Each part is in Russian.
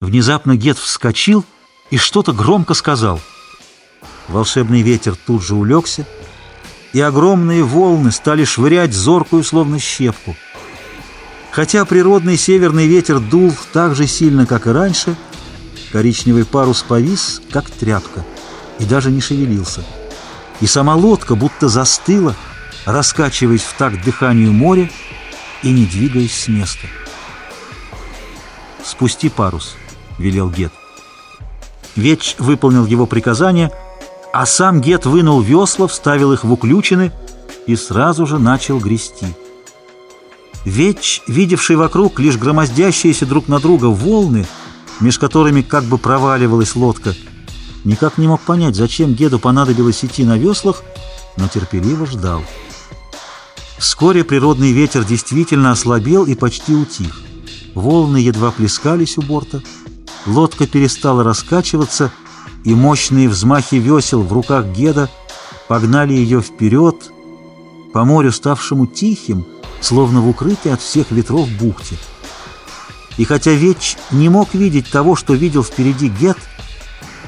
Внезапно Гет вскочил и что-то громко сказал. Волшебный ветер тут же улегся, и огромные волны стали швырять зоркую, словно щепку. Хотя природный северный ветер дул так же сильно, как и раньше, коричневый парус повис, как тряпка, и даже не шевелился. И сама лодка будто застыла, раскачиваясь в такт дыханию моря и не двигаясь с места. «Спусти парус», — велел Гет. Веч выполнил его приказание, а сам Гет вынул весла, вставил их в уключины и сразу же начал грести. Веч, видевший вокруг лишь громоздящиеся друг на друга волны, меж которыми как бы проваливалась лодка, никак не мог понять, зачем Геду понадобилось идти на веслах, но терпеливо ждал. Вскоре природный ветер действительно ослабел и почти утих. Волны едва плескались у борта, лодка перестала раскачиваться, и мощные взмахи весел в руках Геда погнали ее вперед по морю, ставшему тихим, словно в укрытии от всех ветров бухте. И хотя Веч не мог видеть того, что видел впереди Гед,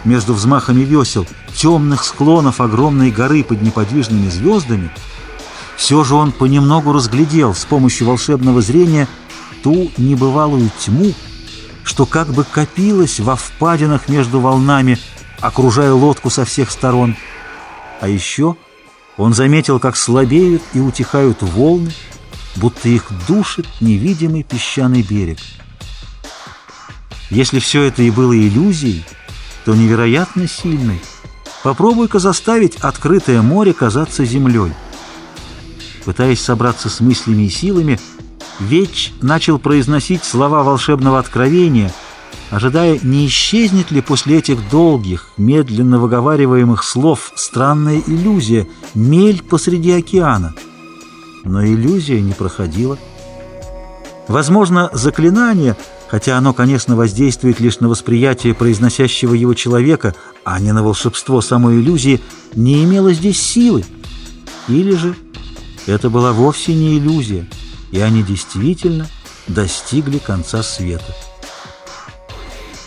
между взмахами весел, темных склонов огромной горы под неподвижными звездами, все же он понемногу разглядел с помощью волшебного зрения ту небывалую тьму, что как бы копилось во впадинах между волнами, окружая лодку со всех сторон. А еще он заметил, как слабеют и утихают волны, будто их душит невидимый песчаный берег. Если все это и было иллюзией, то невероятно сильной. Попробуй-ка заставить открытое море казаться землей. Пытаясь собраться с мыслями и силами, Веч начал произносить слова волшебного откровения, ожидая, не исчезнет ли после этих долгих, медленно выговариваемых слов странная иллюзия, мель посреди океана. Но иллюзия не проходила. Возможно, заклинание, хотя оно, конечно, воздействует лишь на восприятие произносящего его человека, а не на волшебство самой иллюзии, не имело здесь силы. Или же это была вовсе не иллюзия и они действительно достигли конца света.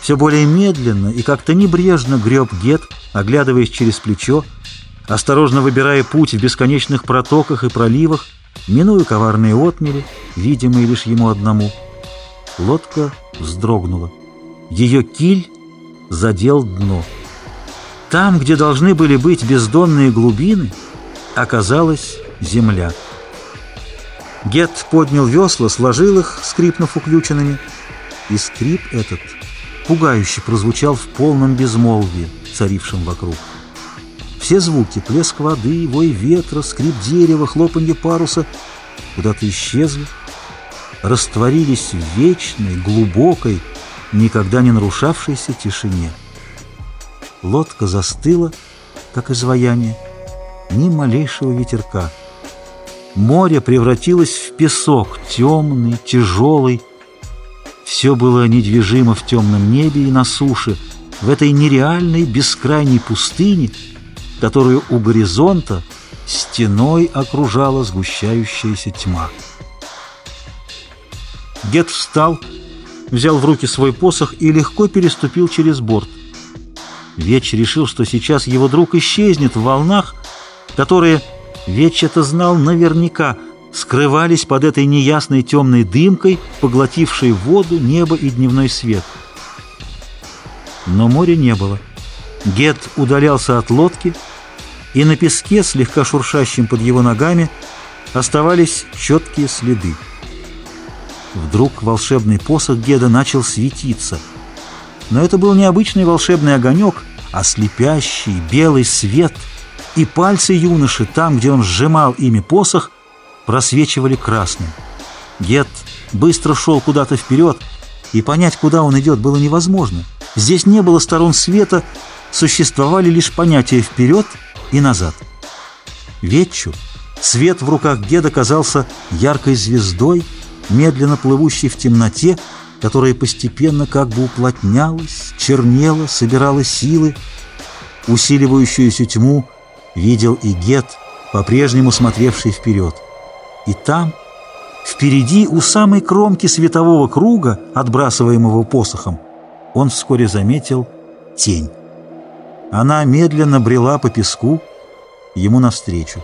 Все более медленно и как-то небрежно греб Гет, оглядываясь через плечо, осторожно выбирая путь в бесконечных протоках и проливах, минуя коварные отмели, видимые лишь ему одному. Лодка вздрогнула. Ее киль задел дно. Там, где должны были быть бездонные глубины, оказалась земля. Гет поднял весла, сложил их, скрипнув уключенными, и скрип этот пугающе прозвучал в полном безмолвии, царившем вокруг. Все звуки — плеск воды, вой ветра, скрип дерева, хлопанье паруса — куда-то исчезли, растворились в вечной, глубокой, никогда не нарушавшейся тишине. Лодка застыла, как изваяние, ни малейшего ветерка — Море превратилось в песок, темный, тяжелый. Все было недвижимо в темном небе и на суше, в этой нереальной бескрайней пустыне, которую у горизонта стеной окружала сгущающаяся тьма. Гет встал, взял в руки свой посох и легко переступил через борт. Веч решил, что сейчас его друг исчезнет в волнах, которые Веч это знал наверняка, скрывались под этой неясной темной дымкой, поглотившей воду, небо и дневной свет. Но моря не было. Гет удалялся от лодки, и на песке, слегка шуршащем под его ногами, оставались четкие следы. Вдруг волшебный посох Геда начал светиться. Но это был не обычный волшебный огонек, а слепящий белый свет — и пальцы юноши, там, где он сжимал ими посох, просвечивали красным. Гет быстро шел куда-то вперед, и понять, куда он идет, было невозможно. Здесь не было сторон света, существовали лишь понятия «вперед» и «назад». Ветчу свет в руках Геда казался яркой звездой, медленно плывущей в темноте, которая постепенно как бы уплотнялась, чернела, собирала силы, усиливающуюся тьму видел и Гет, по-прежнему смотревший вперед. И там, впереди, у самой кромки светового круга, отбрасываемого посохом, он вскоре заметил тень. Она медленно брела по песку ему навстречу.